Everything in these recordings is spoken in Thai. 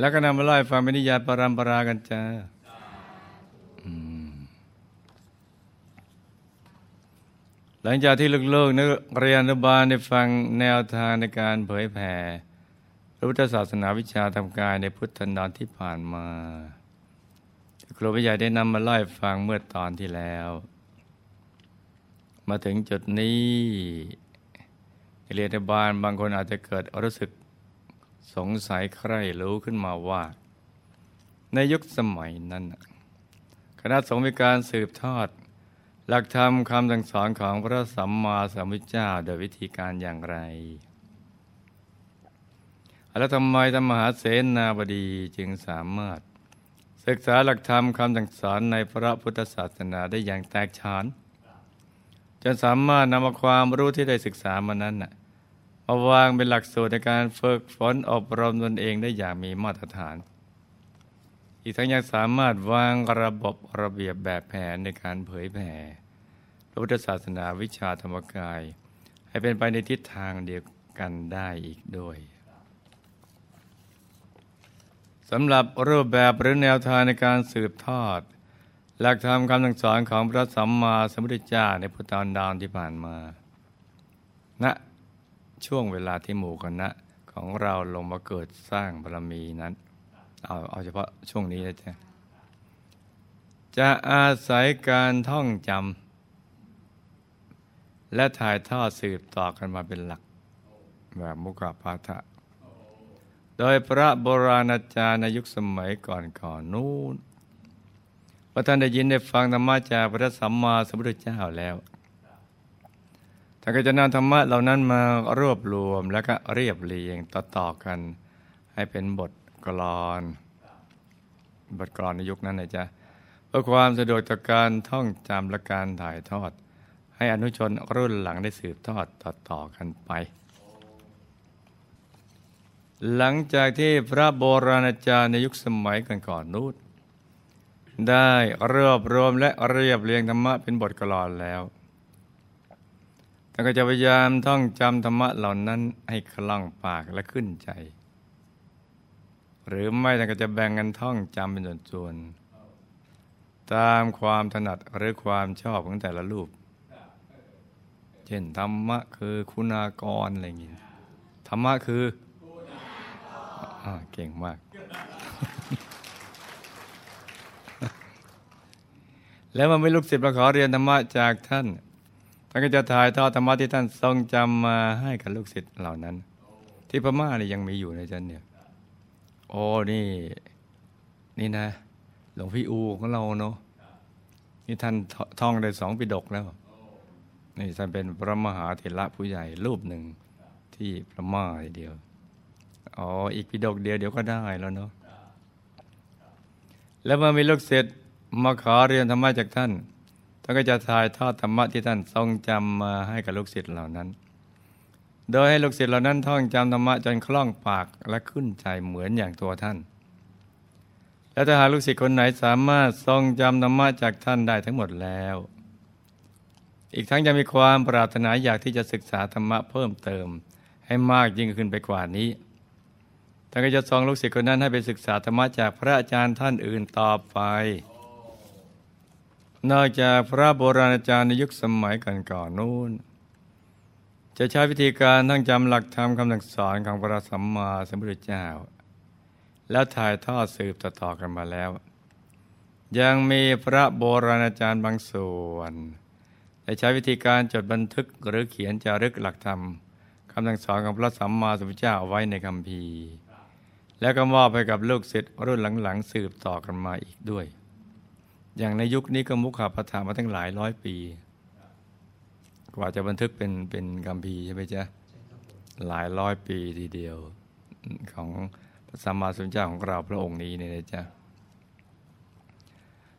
แล้วก็นำมาไล่ฟังเป็นนิยายปรำปรากันจ้าหลังจากที่ลูกๆนักเรียนอนุบาลได้ฟังแนวทางในการเผยแผ่พระพุทธศาสนาวิชาทำกายในพุทธันดรที่ผ่านมาครูวิญญาได้นำมาไล่ฟังเมื่อตอนที่แล้ว มาถึงจุดนี้เรียนบาลบางคนอาจจะเกิดรู้สึก สงสัยใครรู้ขึ้นมาว่า ในยุคสมัยนั้น คณะสงฆ์มีการสืบทอด หลักธรรมคำสั่งสอนของพระสัมมาสัมพุทธเจ้าโดยวิธีการอย่างไร แล้วทำไมธรรมหาเสนาบดีจึงสามารถ ศึกษาหลักธรรมคำสั่งสอนในพระพุทธศาสนาได้อย่างแตกฉานจนสามารถนำเอาความรู้ที่ได้ศึกษามานั้นนะ มาวางเป็นหลักสูตรในการฝึกฝนอบรมตนเองได้อย่างมีมาตรฐาน อีกทั้งยังสามารถวางระบบระเบียบแบบแผนในการเผยแผ่พระพุทธศาสนาวิชาธรรมกาย ให้เป็นไปในทิศทางเดียวกันได้อีกด้วยสำหรับรูปแบบหรือแนวทางในการสืบทอด หลักธรรมคำสอนของพระสัมมาสัมพุทธเจ้าในพุทธานดานที่ผ่านมาณนะ ช่วงเวลาที่หมู่คณะของเราลงมาเกิดสร้างบารมีนั้น เอาเอาเฉพาะช่วงนี้นะจ๊ะจะอาศัยการท่องจำและถ่ายทอดสืบต่อกันมาเป็นหลัก แบบมุกปาฐะโดยพระโบราณอาจารย์ในยุคสมัยก่อนก่อนนู้นพระท่านได้ยินได้ฟังธรรมะจากพระสัมมาสัมพุทธเจ้าแล้ว ท่านก็จะนำธรรมะเหล่านั้นมารวบรวมแล้วก็เรียบเรียงต่อๆกัน ให้เป็นบทกลอน บทกลอนในยุคนั้นนะจ๊ะเพื่อความสะดวกต่อการท่องจำและการถ่ายทอด ให้อนุชนรุ่นหลังได้สืบทอดต่อๆกันไป หลังจากที่พระโบราณอาจารย์ในยุคสมัยก่อนๆนู้นได้รวบรวมและเรียบเรียงธรรมะเป็นบทกลอนแล้ว ท่านก็จะพยายามท่องจำธรรมะเหล่านั้นให้คล่องปากและขึ้นใจ หรือไม่ท่านก็จะแบ่งกันท่องจำเป็นส่วนๆตามความถนัดหรือความชอบของแต่ละรูป เช่นธรรมะคือคุณากรอะไรอย่างนี้ธรรมะคืออเก่งมาก แล้วมันไม่ลูกศิษย์มาขอเรียนธรรมะจากท่าน ท่านก็จะถ่ายทอดธรรมะที่ท่านทรงจำมาให้กับลูกศิษย์เหล่านั้น ที่พม่าเนี่ยยังมีอยู่ในจันเนี่ยโอ้นี่ นี่นะ หลวงพี่อูของเราเนาะนี่ท่านท่องได้สองปีดกแล้ว นี่ท่านเป็นพระมหาเถระผู้ใหญ่รูปหนึ่งที่พม่าเดียวอ๋ออีกปีดกเดียวเดี๋ยวก็ได้แล้วเนาะแล้วเมื่อมีลูกศิษย์มาขอเรียนธรรมะจากท่าน ท่านก็จะถ่ายทอดธรรมะที่ท่านทรงจำมาให้กับลูกศิษย์เหล่านั้น โดยให้ลูกศิษย์เหล่านั้นท่องจำธรรมะจนคล่องปากและขึ้นใจเหมือนอย่างตัวท่าน และถ้าหากลูกศิษย์คนไหนสามารถทรงจำธรรมะจากท่านได้ทั้งหมดแล้ว อีกทั้งยังมีความปรารถนาอยากที่จะศึกษาธรรมะเพิ่มเติม ให้มากยิ่งขึ้นไปกว่านี้ท่านก็จะทรงลูกศิษย์คนนั้นให้ไปศึกษาธรรมะจากพระอาจารย์ท่านอื่นต่อไป นอกจากพระโบราณอาจารย์ในยุคสมัยก่อนก่อนนู้น จะใช้วิธีการทั้งจำหลักธรรมคำสั่งสอนของพระสัมมาสัมพุทธเจ้า แล้วถ่ายทอดสืบต่อๆกันมาแล้ว ยังมีพระโบราณอาจารย์บางส่วนจะใช้วิธีการจดบันทึกหรือเขียนจารึกหลักธรรมคำสั่งสอนของพระสัมมาสัมพุทธเจ้าเอาไว้ในคำพีแล้วก็มอบให้กับลูกศิษย์รุ่นหลังๆสืบต่อกันมาอีกด้วย อย่างในยุคนี้ก็มุขปฐามาตั้งหลายร้อยปี กว่าจะบันทึกเป็นเป็นกัมพีใช่ไหมจ๊ะหลายร้อยปีทีเดียวของพระสัมมาสัมพุทธเจ้าของเราพระองค์นี้เนี่ยจ๊ะ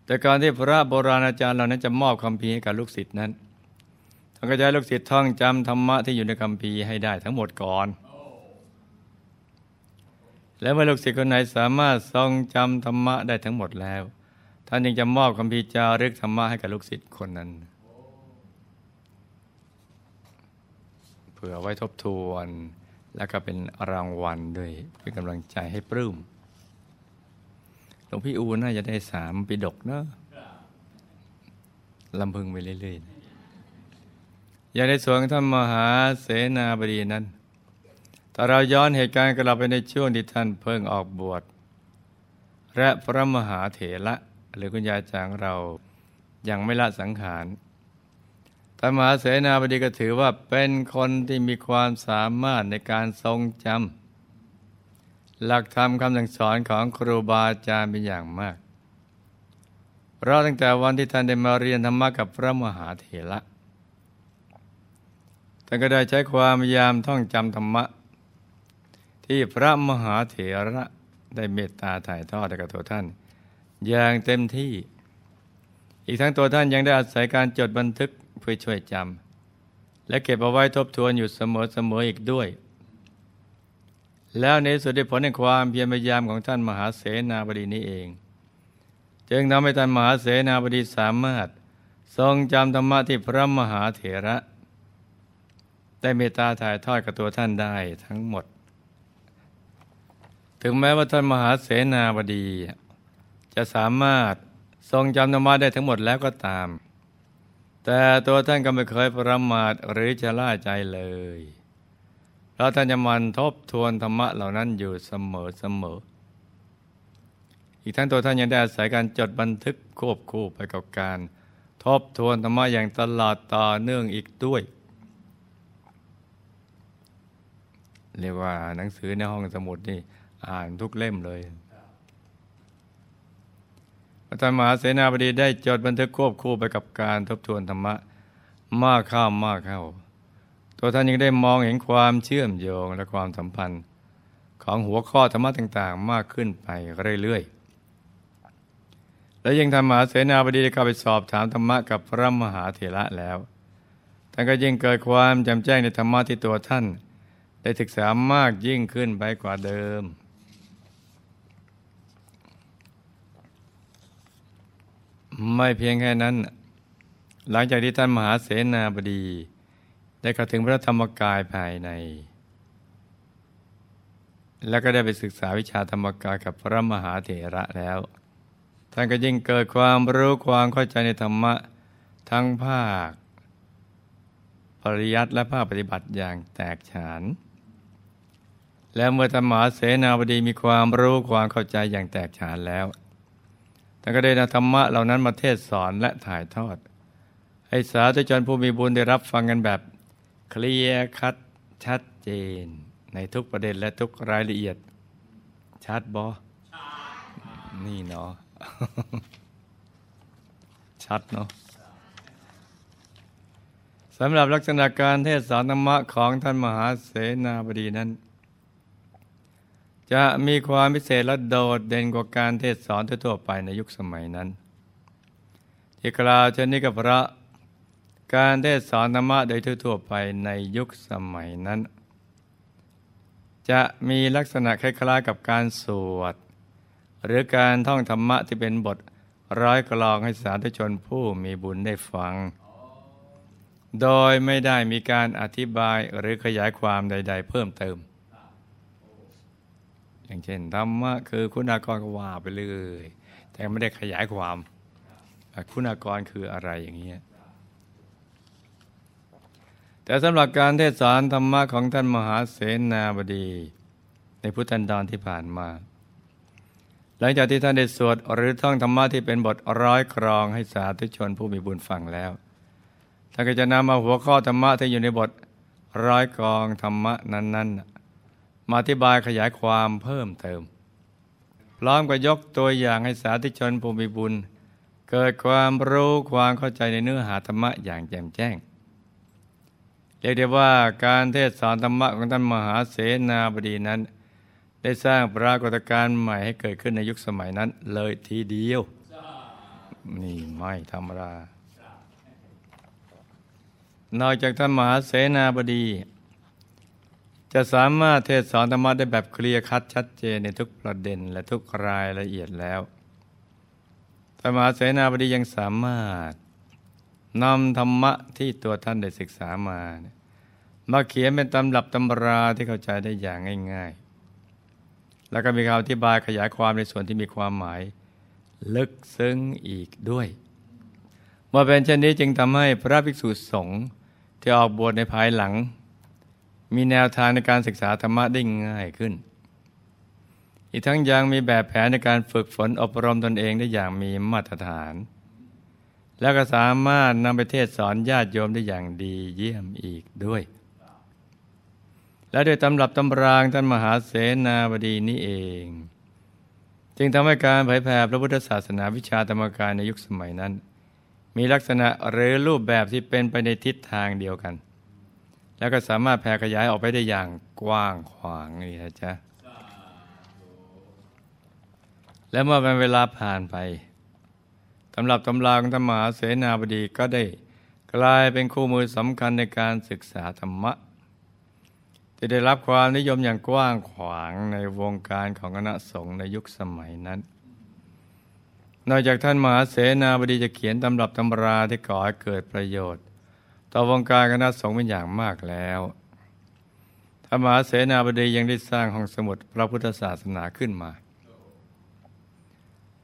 แต่การที่พระโบราณอาจารย์เหล่านั้นจะมอบคำพีให้กับลูกศิษย์นั้นท่านก็จะให้ลูกศิษย์ท่องจำธรรมะที่อยู่ในคำพีให้ได้ทั้งหมดก่อนแล้วเมื่อลูกศิษย์คนไหนสามารถทรงจำธรรมะได้ทั้งหมดแล้ว ท่านยังจะมอบคำพีจารึกธรรมะให้กับลูกศิษย์คนนั้น เผื่อไว้ทบทวน แล้วก็เป็นรางวัลด้วยเป็นกำลังใจให้ปลื้มหลวงพี่อูน่าจะได้สามปีดกเนอะลำพึงไปเรื่อยๆอย่างในสวนท่านมหาเสนาบดีนั้นถ้าเราย้อนเหตุการณ์กลับไปในช่วงที่ท่านเพิ่งออกบวชและพระมหาเถระ หรือคุณยายจางเรายังไม่ละสังขารท่มหาเสนาบดีก็ถือว่าเป็นคนที่มีความสามารถในการทรงจำหลักธรรมคำสั่งสอนของครูบาอาจารย์เป็นอย่างมาก เพราะตั้งแต่วันที่ท่านได้มาเรียนธรรมะกับพระมหาเถระท่านก็ได้ใช้ความพยายามท่องจำธรรมะ ที่พระมหาเถระได้เมตตาถ่ายทอดให้กับตัวท่าน อย่างเต็มที่ อีกทั้งตัวท่านยังได้อาศัยการจดบันทึกเพื่อช่วยจำและเก็บเอาไว้ทบทวนอยู่เสมอๆอีกด้วย แล้วในสุดได้ผลในความเพียรพยายามของท่านมหาเสนาบดีนี้เอง จึงทำให้ท่านมหาเสนาบดีสามารถ ทรงจำธรรมะที่พระมหาเถระ ได้เมตตาถ่ายทอดกับตัวท่านได้ทั้งหมด ถึงแม้ว่าท่านมหาเสนาบดี จะสามารถทรงจำธรรมะได้ทั้งหมดแล้วก็ตาม แต่ตัวท่านก็ไม่เคยประมาทหรือจะล่าใจเลยเพราะท่านจะมันทบทวนธรรมะเหล่านั้นอยู่เสมอเสมอ อีกทั้งตัวท่านยังได้อาศัยการจดบันทึกควบคู่ไปกับการ ทบทวนธรรมะอย่างตลอดต่อเนื่องอีกด้วยเรียกว่าหนังสือในห้องสมุดนี่อ่านทุกเล่มเลย พระธรรมมหาเสนาบดีได้จดบันทึกควบคู่ไปกับการทบทวนธรรมะ มากข้ามากเข้า ตัวท่านยังได้มองเห็นความเชื่อมโยงและความสัมพันธ์ ของหัวข้อธรรมะต่างๆ มากขึ้นไปเรื่อยๆ และยังธรรมมหาเสนาบดีได้เข้าไปสอบถามธรรมะกับพระมหาเถระแล้ว ท่านก็ยิ่งเกิดความจำแจ้งในธรรมะที่ตัวท่าน ได้ศึกษามากยิ่งขึ้นไปกว่าเดิม ไม่เพียงแค่นั้น หลังจากที่ท่านมหาเสนาบดี ได้เข้าถึงพระธรรมกายภายใน แล้วก็ได้ไปศึกษาวิชาธรรมกายกับพระมหาเถระแล้ว ท่านก็ยิ่งเกิดความรู้ความเข้าใจในธรรมะทั้งภาค ปริยัติและภาคปฏิบัติอย่างแตกฉาน แล้วเมื่อธรรมหาเสนาบดีมีความรู้ความเข้าใจอย่างแตกฉานแล้ว ท่านก็ได้นำธรรมะเหล่านั้นมาเทศสอนและถ่ายทอด ให้สาธุชนผู้มีบุญได้รับฟังกันแบบ เคลียร์คัดชัดเจน ในทุกประเด็นและทุกรายละเอียด ชัดบอนี่เนาะชัดเนาะสำหรับลักษณะการเทศสอนธรรมะของท่านมหาเสนาบดีนั้น จะมีความพิเศษและโดดเด่นกว่าการเทศสอนทั่วไปในยุคสมัยนั้น ที่กล่าวเช่นนี้ก็เพระการเทศสอนธรรมะโดยทั่วไปในยุคสมัยนั้น จะมีลักษณะคล้ายๆกับการสวด หรือการท่องธรรมะที่เป็นบทร้อยกลองให้สาธุชนผู้มีบุญได้ฟัง โดยไม่ได้มีการอธิบายหรือขยายความใด ๆ เพิ่มเติม อย่างเช่นธรรมะคือคุณากรก็ว่าไปเลย แต่ไม่ได้ขยายความ คุณากรคืออะไรอย่างเงี้ยแต่สำหรับการเทศสอนธรรมะของท่านมหาเสนาบดี ในพุทธันดรที่ผ่านมา หลังจากที่ท่านได้สวดหรือท่องธรรมะที่เป็นบทร้อยครองให้สาธุชนผู้มีบุญฟังแล้วท่านก็จะนำมาหัวข้อธรรมะที่อยู่ในบทร้อยกรองธรรมะนั้นๆ มาอธิบายขยายความเพิ่มเติม พร้อมกับยกตัวอย่างให้สาธุชนผู้มีบุญ เกิดความรู้ความเข้าใจในเนื้อหาธรรมะอย่างแจ่มแจ้ง เรียกได้ว่าการเทศสอนธรรมะของท่านมหาเสนาบดีนั้น ได้สร้างปรากฏการณ์ใหม่ให้เกิดขึ้นในยุคสมัยนั้นเลยทีเดียว นี่ไม่ธรรมดานอกจากท่านมหาเสนาบดี จะสามารถเทศสอนธรรมะได้แบบเคลียร์คัดชัดเจนในทุกประเด็นและทุกรายละเอียดแล้วท่านมหาเสนาบดียังสามารถนำธรรมะที่ตัวท่านได้ศึกษามาเนี่ยมาเขียนเป็นตำรับตำราที่เข้าใจได้อย่างง่าย ๆ แล้วก็มีคำอธิบายขยายความในส่วนที่มีความหมาย ลึกซึ้งอีกด้วยเมื่อเป็นเช่นนี้จึงทำให้พระภิกษุสงฆ์ที่ออกบวชในภายหลัง มีแนวทางในการศึกษาธรรมะได้ง่ายขึ้น อีกทั้งยังมีแบบแผนในการฝึกฝนอบรมตนเองได้อย่างมีมาตรฐาน แล้วก็สามารถนำไปเทศสอนญาติโยมได้อย่างดีเยี่ยมอีกด้วย และโดยตำรับตำรางท่านมหาเสนาบดีนี้เอง จึงทำให้การเผยแผ่พระพุทธศาสนาวิชาธรรมกายในยุคสมัยนั้น มีลักษณะหรือรูปแบบที่เป็นไปในทิศทางเดียวกัน แล้วก็สามารถแผ่ขยายออกไปได้อย่างกว้างขวางนี่นะจ๊ะ และเมื่อเป็นเวลาผ่านไปตำรับตำราของธรรมหาเสนาบดีก็ได้กลายเป็นคู่มือสำคัญในการศึกษาธรรมะที่ได้รับความนิยมอย่างกว้างขวางในวงการของคณะสงฆ์ในยุคสมัยนั้น นอกจากท่านมหาเสนาบดีจะเขียนตำรับตำราที่ก่อให้เกิดประโยชน์ ต่อวงการคณะสงฆ์เป็นอย่างมากแล้วท่านมหาเสนาบดียังได้สร้างห้องสมุดพระพุทธศาสนาขึ้นมา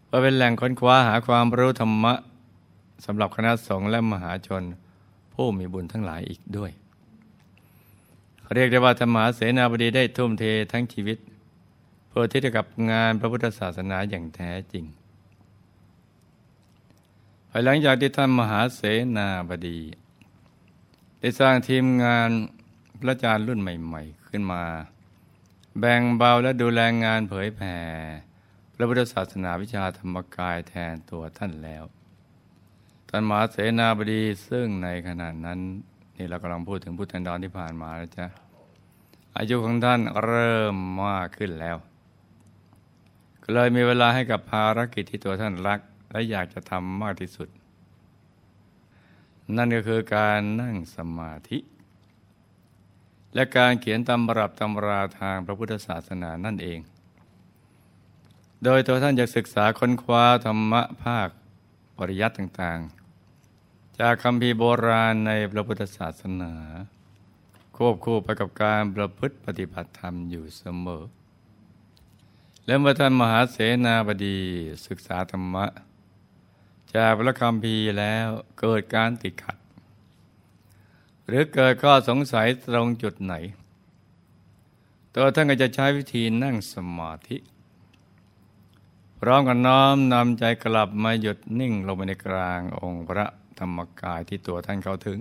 เพื่อเป็นแหล่งค้นคว้าหาความรู้ธรรมะสำหรับคณะสงฆ์และมหาชน ผู้มีบุญทั้งหลายอีกด้วย เรียกได้ว่าธรรมหาเสนาบดีได้ทุ่มเททั้งชีวิต เพื่อที่จะกับงานพระพุทธศาสนาอย่างแท้จริงภายหลังจากที่ท่านมหาเสนาบดี ได้สร้างทีมงานพระอาจารย์รุ่นใหม่ ๆ ขึ้นมา แบ่งเบาและดูแลงงานเผยแผ่พระพุทธศาสนาวิชาธรรมกายแทนตัวท่านแล้วท่านมหาเสนาบดีซึ่งในขณะนั้น นี่เรากำลังพูดถึงพุทธันดรที่ผ่านมาแล้วจ้ะอายุของท่านเริ่มมากขึ้นแล้ว ก็เลยมีเวลาให้กับภารกิจที่ตัวท่านรัก และอยากจะทำมากที่สุด นั่นก็คือการนั่งสมาธิ และการเขียนตำรับตำราทางพระพุทธศาสนานั่นเอง โดยตัวท่านจะศึกษาค้นคว้าธรรมะภาคปริยัติต่างๆ จากคำพีโบราณในพระพุทธศาสนา ควบคู่ไปกับการประพฤติปฏิบัติธรรมอยู่เสมอ และเมื่อท่านมหาเสนาบดีศึกษาธรรมะ จากพระคำพีแล้วเกิดการติดขัด หรือเกิดข้อสงสัยตรงจุดไหน ตัวท่านก็จะใช้วิธีนั่งสมาธิพร้อมกับน้อมนำใจกลับมาหยุดนิ่งลงไปในกลางองค์พระธรรมกายที่ตัวท่านเข้าถึง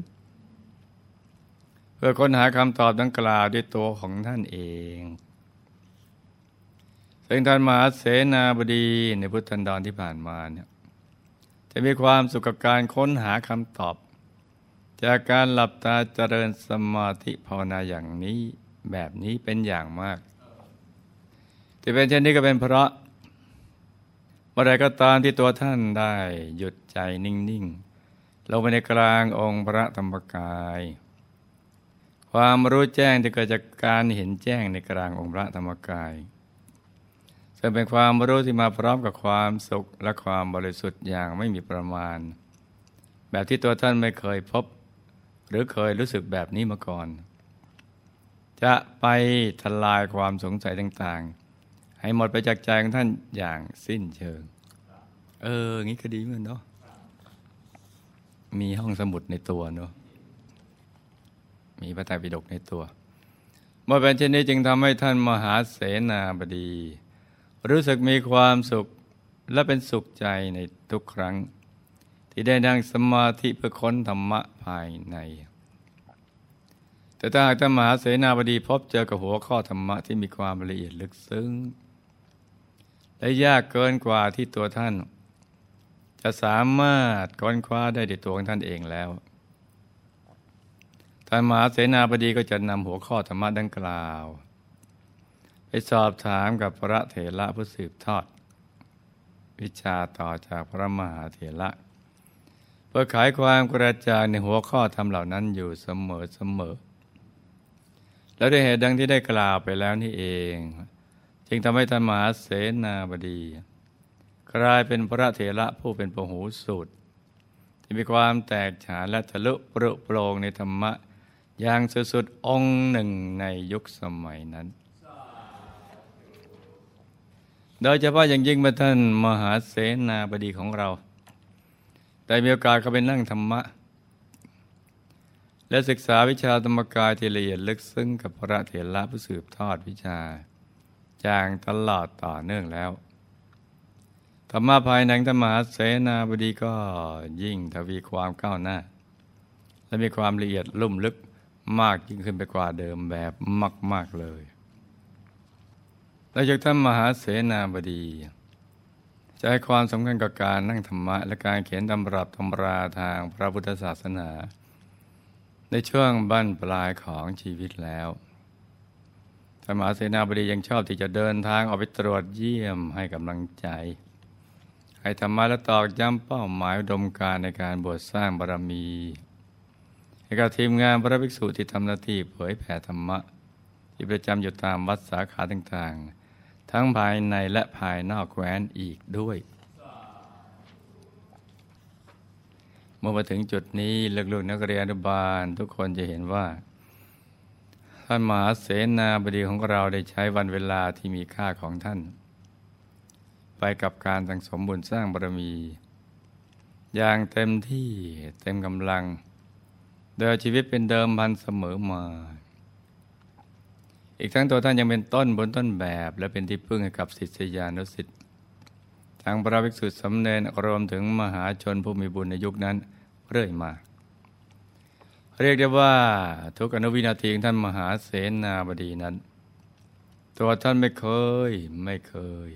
เพื่อค้นหาคำตอบดังกล่าวด้วยตัวของท่านเองซึ่งท่านมหาเสนาบดีในพุทธันดรที่ผ่านมาเนี่ย จะมีความสุขกับการค้นหาคำตอบ จากการหลับตาเจริญสมาธิภาวนาอย่างนี้แบบนี้เป็นอย่างมากที่เป็นเช่นนี้ก็เป็นเพราะเมื่อใดก็ตามที่ตัวท่านได้หยุดใจนิ่งๆลงไปในกลางองค์พระธรรมกาย ความรู้แจ้งที่เกิดจากการเห็นแจ้งในกลางองค์พระธรรมกาย จะเป็นความรู้ที่มาพร้อมกับความสุขและความบริสุทธิ์อย่างไม่มีประมาณ แบบที่ตัวท่านไม่เคยพบ หรือเคยรู้สึกแบบนี้มาก่อน จะไปทลายความสงสัยต่างๆ ให้หมดไปจากใจของท่านอย่างสิ้นเชิง เอองี้ก็ดีเหมือนเนาะมีห้องสมุดในตัวเนาะมีพระไตรปิฎกในตัวเมื่อเป็นเช่นนี้จึงทำให้ท่านมหาเสนาบดี รู้สึกมีความสุขและเป็นสุขใจในทุกครั้ง ที่ได้นั่งสมาธิเพื่อค้นธรรมะภายใน แต่ถ้าหากท่านมหาเสนาบดีพบเจอกับหัวข้อธรรมะที่มีความละเอียดลึกซึ้ง และยากเกินกว่าที่ตัวท่าน จะสามารถค้นคว้าได้ด้วยตัวของท่านเองแล้วท่านมหาเสนาบดีก็จะนำหัวข้อธรรมะดังกล่าว ไปสอบถามกับพระเถระผู้สืบทอด วิชาต่อจากพระมหาเถระเพื่อขายความกระจายในหัวข้อธรรมเหล่านั้นอยู่เสมอเสมอ แล้วด้วยเหตุดังที่ได้กล่าวไปแล้วนี่เอง จึงทำให้ท่านมหาเสนาบดี กลายเป็นพระเถระผู้เป็นปหูสูตรที่มีความแตกฉานและทะลุปรุโปรงในธรรมะอย่างสุดๆองค์หนึ่งในยุคสมัยนั้น โดยเฉพาะอย่างยิ่งเมื่อท่านมหาเสนาบดีของเรา ได้มีโอกาสเข้าไปนั่งธรรมะ และศึกษาวิชาธรรมกายที่ละเอียดลึกซึ้งกับพระเถระผู้สืบทอดวิชาจางตลอดต่อเนื่องแล้ว ธรรมะภายในธรรมหาเสนาบดีก็ยิ่งทวีความก้าวหน้า และมีความละเอียดลุ่มลึกมากยิ่งขึ้นไปกว่าเดิมแบบมาก ๆเลย และจากท่านมหาเสนาบดี จะให้ความสำคัญกับการนั่งธรรมะ และการเขียนตำรับตำราทางพระพุทธศาสนา ในช่วงบั้นปลายของชีวิตแล้วท่านมหาเสนาบดียังชอบที่จะเดินทางออกไปตรวจเยี่ยมให้กำลังใจ ให้ธรรมะและตอกย้ำเป้าหมายดมการในการบวชสร้างบารมีให้กับทีมงานพระภิกษุที่ทำหน้าที่เผยแผ่ธรรมะที่ประจำอยู่ตามวัดสาขาต่างๆ ทั้งภายในและภายนอกแคว้นอีกด้วย เมื่อมาถึงจุดนี้ลูกๆนักเรียนอนุบาลทุกคนจะเห็นว่าท่านมหาเสนาบดีของเราได้ใช้วันเวลาที่มีค่าของท่าน ไปกับการสังสมบุญสร้างบารมี อย่างเต็มที่เต็มกำลัง โดยชีวิตเป็นเดิมพันเสมอมา อีกทั้งตัวท่านยังเป็นต้นบนต้นแบบ และเป็นที่พึ่งให้กับศิษยานุศิษย์ทางพระภิกษุสำเนนรวมถึงมหาชนผู้มีบุญในยุคนั้นเรื่อยมา เรียกได้ว่าทุกอนุวินาทีของท่านมหาเสนาบดีนั้น ตัวท่านไม่เคยไม่เคย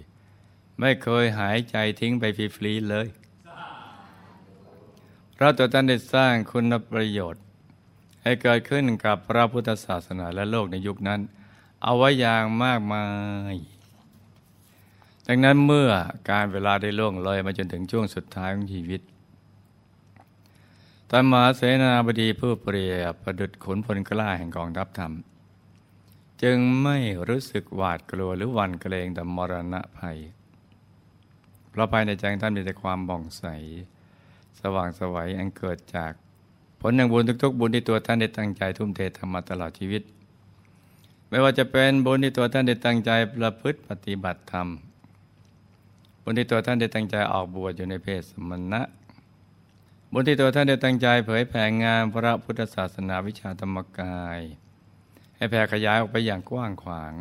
ไม่เคยหายใจทิ้งไปฟรีๆเลยเพราะตัวท่านได้สร้างคุณประโยชน์ให้เกิดขึ้นกับพระพุทธศาสนาและโลกในยุคนั้น เอาไว้อย่างมากมาย ดังนั้นเมื่อการเวลาได้ล่วงเลยมาจนถึงช่วงสุดท้ายของชีวิตตมหาเสนาบดีผู้เปรียบประดุดขุนพลกล้าแห่งกองทัพธรรม จึงไม่รู้สึกหวาดกลัวหรือหวั่นเกรงต่อมรณะภัย เพราะภายในใจท่านมีแต่ความบ่องใส สว่างสวัยอันเกิดจาก ผลแห่งบุญทุกๆ บุญที่ตัวท่านได้ตั้งใจทุ่มเททำมาตลอดชีวิต ไม่ว่าจะเป็นบุญที่ตัวท่านได้ตั้งใจประพฤติปฏิบัติธรรม บุญที่ตัวท่านได้ตั้งใจออกบวชอยู่ในเพศสมณะ บุญที่ตัวท่านได้ตั้งใจเผยแผ่งานพระพุทธศาสนาวิชาธรรมกาย ให้แผ่ขยายออกไปอย่างกว้างขวาง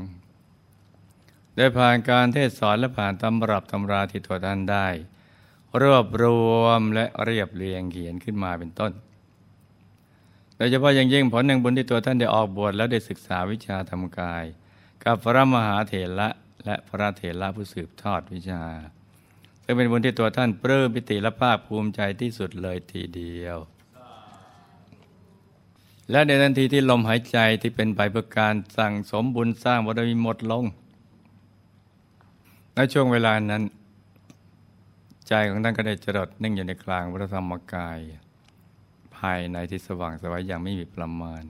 โดยผ่านการเทศสอนและผ่านตำรับตำราที่ตัวท่านได้ รวบรวมและเรียบเรียงเขียนขึ้นมาเป็นต้น โดยเฉพาะอย่างยิ่งผลแห่งบุญที่ตัวท่านได้ออกบวชแล้วได้ศึกษาวิชาธรรมกาย กับพระมหาเถระและพระเถระผู้สืบทอดวิชา ซึ่งเป็นบุญที่ตัวท่านเพิ่มปิติและภาคภูมิใจที่สุดเลยทีเดียว และในทันทีที่ลมหายใจที่เป็นไปเพื่อการสั่งสมบุญสร้างบารมีหมดลงในช่วงเวลานั้น ใจของท่านก็ได้จรดนิ่งอยู่ในกลางพระธรรมกาย ภายในที่สว่างสวัยอย่างไม่มีประมาณ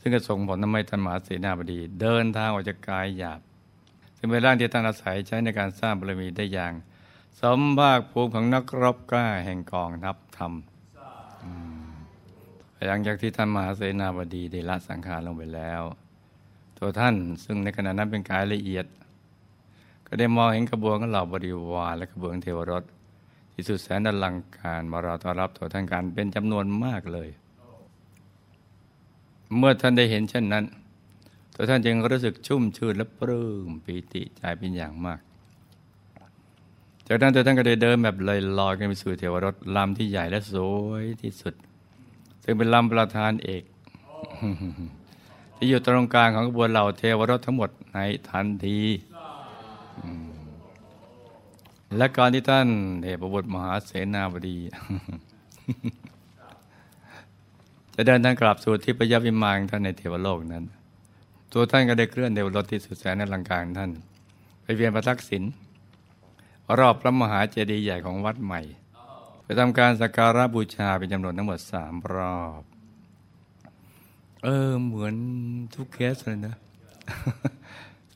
ซึ่งก็ส่งผลทำให้ท่านมหาเสนาบดี เดินทางออกจากกายหยาบ ซึ่งเป็นร่างที่ท่านอาศัยใช้ในการสร้างบารมีได้อย่าง สมภาคภูมิของนักรบกล้าแห่งกองทัพธรรมหลังจากที่ท่านมหาเสนาบดีได้ละสังขารลงไปแล้ว ตัวท่านซึ่งในขณะนั้นเป็นกายละเอียด ก็ได้มองเห็นกระบวนของเหล่าบริวารและกระบวนเทวรถ ที่สุดแสนอลังการมารอต้อนรับตัวท่านการเป็นจำนวนมากเลย เมื่อท่านได้เห็นเช่นนั้น ตัวท่านจึงรู้สึกชุ่มชื่นและปลื้มปีติใจเป็นอย่างมาก จากนั้นตัวท่านก็ได้เดินแบบลอยลอยกันไปสู่เทวรถลำที่ใหญ่และสวยที่สุด ซึ่งเป็นลำประธานเอกที่อยู่ตรงกลางของกระบวนเหล่าเทวรถทั้งหมดในทันที และการที่ท่านเทพบุตรมหาเสนาบดี จะเดินทางกลับสู่ที่ประยวิมานท่านในเทวโลกนั้น ตัวท่านก็ได้เคลื่อนเทวรถที่สุดแสนในลังการท่าน ไปเวียนประทักษิณรอบพระมหาเจดีย์ใหญ่ของวัดใหม่ ไปทำการสักการะบูชาเป็นจำนวนทั้งหมดสามรอบ เออเหมือนทุกเคสเลยนะ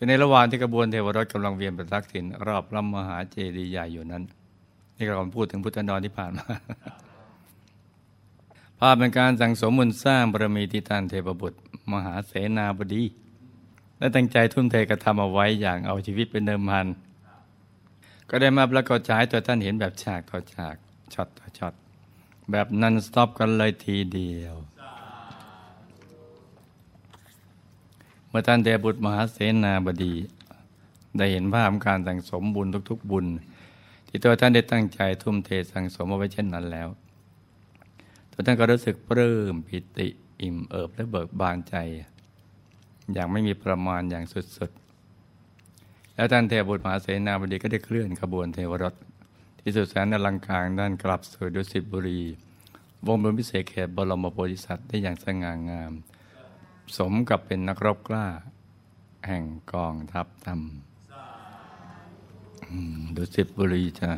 ในระหว่างที่กระบวนเทวรถกำลังเวียนประทักษิณรอบพระมหาเจดีย์ใหญ่อยู่นั้น นี่เราพูดถึงพุทธนอนที่ผ่านมาภาพแห่งการสั่งสมบุญสร้างบารมีที่ท่านเทพบุตร มหาเสนาบดี และตั้งใจทุ่มเทกระทำเอาไว้อย่างเอาชีวิตเป็นเดิมพัน ก็ได้มาประกอบฉายตัวท่านเห็นแบบฉากต่อฉากช็อตต่อช็อตแบบ non-stop กันเลยทีเดียว เมื่อท่านเทพบุตรมหาเสนาบดี ได้เห็นภาพการสั่งสมบุญทุก ๆ บุญ ที่ตัวท่านได้ตั้งใจทุ่มเทสั่งสมเอาไว้เช่นนั้นแล้ว ตัวท่านก็รู้สึกปลื้มปิติอิ่มเอิบและเบิกบานใจ อย่างไม่มีประมาณอย่างสุดๆ แล้วท่านเทพบุตรมหาเสนาบดีก็ได้เคลื่อนขบวนเทวรถที่สุดแสนอลังการด้านกลับสู่ดุสิตบุรี วงบรมพิเศษเขตบรมโพธิสัตว์ได้อย่างสง่างาม สมกับเป็นนักรบกล้า แห่งกองทัพธรรมดุสิตบุรีจ้ะ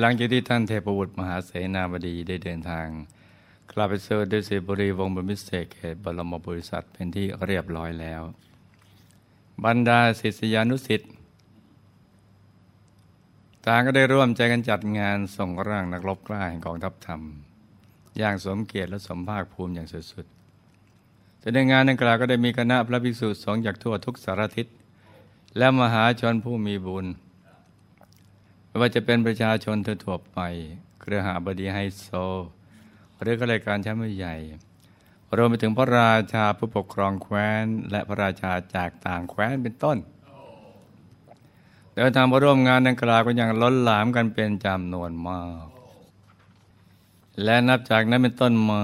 หลังจากที่ท่านเทพบุตรมหาเสนาบดีได้เดินทาง กลับไปเสด็จดุสิบุรีวงบรมพิเศษเขตบรมบริษัทเป็นที่เรียบร้อยแล้ว บรรดาศิษยานุศิษย์ต่างก็ได้ร่วมใจกันจัดงานส่งร่างนักรบกล้าแห่งกองทัพธรรม อย่างสมเกียรติและสมภาคภูมิอย่างสุดๆแต่ในงานดังกล่าวก็ได้มีคณะพระภิกษุสงฆ์จากทั่วทุกสารทิศและมหาชนผู้มีบุญ ไม่ว่าจะเป็นประชาชนทั่วไปเครือหาบดีไฮโซ หรือข้าราชการชั้นผู้ใหญ่ รวมไปถึงพระราชาผู้ปกครองแคว้น และพระราชาจากต่างแคว้นเป็นต้นเดินทางมาร่วมงานดังกล่าวก็ยังล้นหลามกันเป็นจำนวนมาก และนับจากนั้นเป็นต้นมา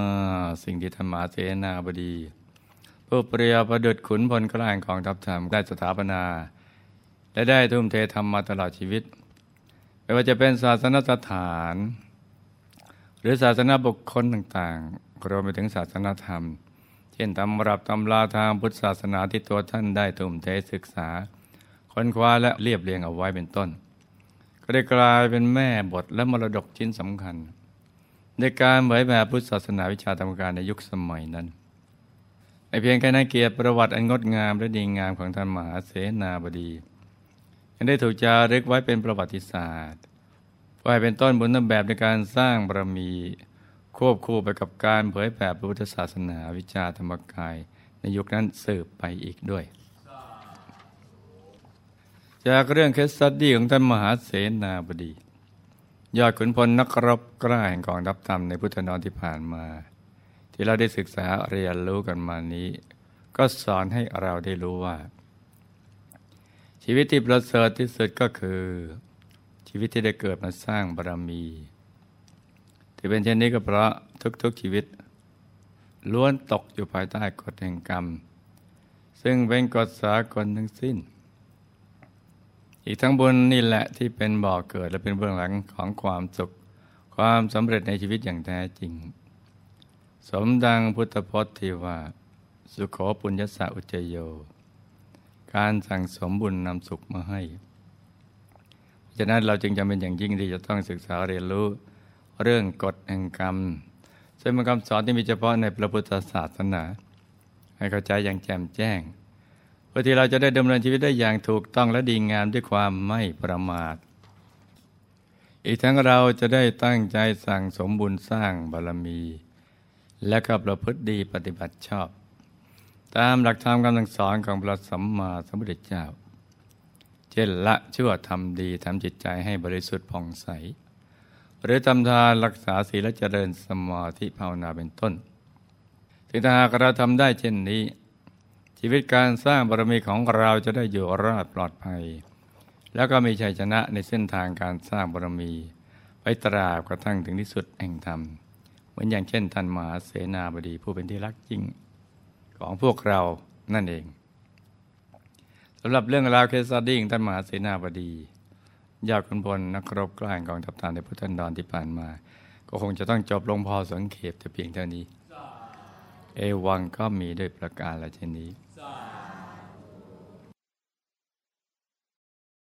สิ่งที่ธรรมาเสนาบดีผู้เปรียบประดุจขุนพลกลาแห่งกองทัพธรรมได้สถาปนา และได้ทุ่มเททำมาตลอดชีวิต ไม่ว่าจะเป็นศาสนสถาน หรือศาสนาบุคคลต่างๆรวมไปถึงศาสนาธรรม เช่นตำรับตำราทางพุทธศาสนาที่ตัวท่านได้ทุ่มเทศึกษา ค้นคว้าและเรียบเรียงเอาไว้เป็นต้น ก็ได้กลายเป็นแม่บทและมรดกชิ้นสำคัญ ในการเผยแผ่พุทธศาสนาวิชาธรรมการในยุคสมัยนั้นไม่เพียงแค่นั้นเกียรติประวัติอันงดงามและดีงามของท่านมหาเสนาบดี ยังได้ถูกจารึกไว้เป็นประวัติศาสตร์เพื่อเป็นต้นบุญต้นแบบในการสร้างบารมี ควบคู่ไปกับการเผยแผ่พระพุทธศาสนาวิชาธรรมกาย ในยุคนั้นสืบไปอีกด้วย จากเรื่องเคสสตดี้ของท่านมหาเสนาบดี ยอดขุนพลนักรบกล้าแห่งกองทัพธรรมในพุทธนอนที่ผ่านมา ที่เราได้ศึกษาเรียนรู้กันมานี้ ก็สอนให้เราได้รู้ว่า ชีวิตที่ประเสริฐที่สุดก็คือ ชีวิตที่ได้เกิดมาสร้างบารมีที่เป็นเช่นนี้ก็เพราะทุกๆชีวิต ล้วนตกอยู่ภายใต้กฎแห่งกรรม ซึ่งเป็นกฎสากลทั้งสิ้น อีกทั้งบุญนี่แหละที่เป็นบ่อกเกิดและเป็นเบื้องหลังของความสุข ความสำเร็จในชีวิตอย่างแท้จริง สมดังพุทธพจน์ที่ว่า สุขโขปุญญสะอุจโย การสั่งสมบุญนำสุขมาให้ฉะนั้นเราจึงจำเป็นอย่างยิ่งที่จะต้องศึกษาเรียนรู้เรื่องกฎแห่งกรรม ซึ่งเป็นคำสอนที่มีเฉพาะในพระพุทธศาสนา ให้เข้าใจอย่างแจ่มแจ้งเพื่อที่เราจะได้ดำเนินชีวิตได้อย่างถูกต้องและดีงามด้วยความไม่ประมาท อีกทั้งเราจะได้ตั้งใจสั่งสมบุญสร้างบารมี และก็ประพฤติดีปฏิบัติชอบ ตามหลักธรรมคำสอนของพระสัมมาสัมพุทธเจ้า เช่นละชั่วทำดีทำจิตใจให้บริสุทธิ์ผ่องใส หรือทำทานรักษาศีลและเจริญสมาธิภาวนาเป็นต้น ถึงถ้าหากเราทำได้เช่นนี้ ชีวิตการสร้างบารมีของเราจะได้อยู่รอดปลอดภัย แล้วก็มีชัยชนะในเส้นทางการสร้างบารมี ไปตราบกระทั่งถึงที่สุดแห่งธรรม เหมือนอย่างเช่นท่านมหาเสนาบดีผู้เป็นที่รักจริง ของพวกเรานั่นเองสำหรับเรื่องราวเคสซาดิ้งท่านมหาเสนาบดียอดคุณพลนักรบกล้าแห่งกองทัพทานในพุทธันดรที่ผ่านมา ก็คงจะต้องจบลงพอสังเขปแต่เพียงเท่านี้ เอวังก็มีด้วยประการละเช่นนี้